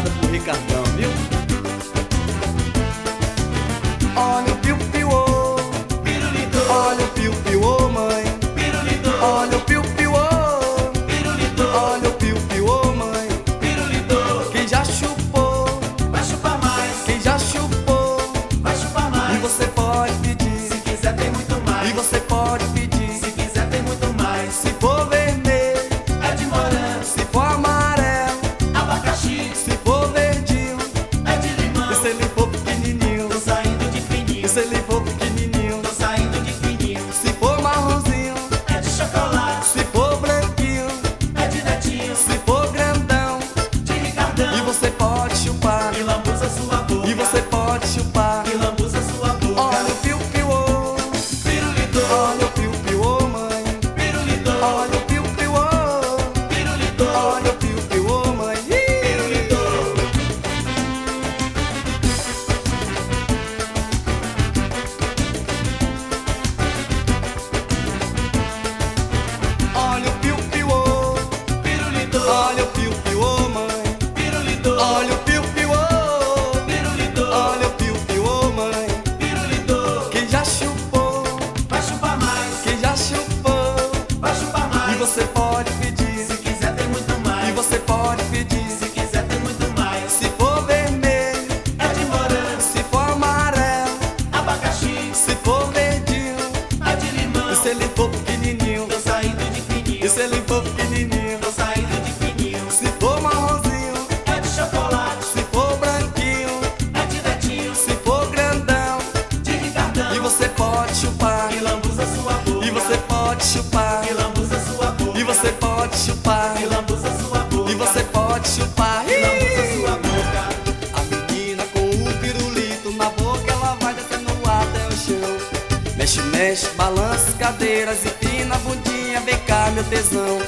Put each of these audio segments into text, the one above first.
lambuzada pro Ricardão, viu? Olha o piu-piu, oh. Pirulito, olha o piu-piu, oh, mãe. pirulito, Olha o piu-piu, oh. pirulito, olha o piu-piu, oh, mãe. pirulito. Quem já chupou, Vai chupar mais, quem já chupou. vai chupar E mais. você pode pedir, Se quiser tem muito mais. e você pode pedir. Pode chupar, E lambuza sua boca. e você pode chupar. E lambuza sua boca. Olha o piu-piu, oh. Pirulito, olha o piu-piu, oh, mãe. pirulito, Olha o piu-piu, oh. pirulito, olha o piu-piu, oh, mãe. Ih. pirulito. Olha o piu-piu, oh. Pirulito, olha o mãe. Pirulito, pode chupar, E lambuza sua boca. e você pode chupar, E lambuza sua boca. e você pode chupar, E lambuza sua boca. e você pode chupar. E lambuza sua boca. A menina com o pirulito na boca, ela vai descendo até o chão. Mexe, mexe, balança as cadeiras, empina a bundinha, vem cá, meu tesão.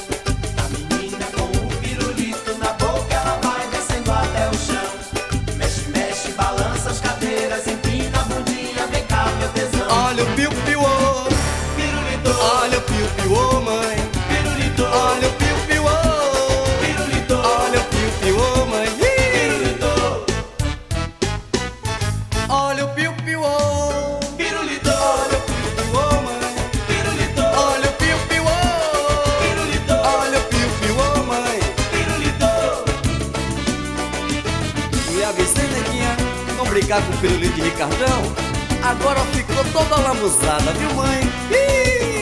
A Vicente Neguinha não brigar com o pirulito de Ricardão, agora ficou toda lambuzada, viu mãe? Ih!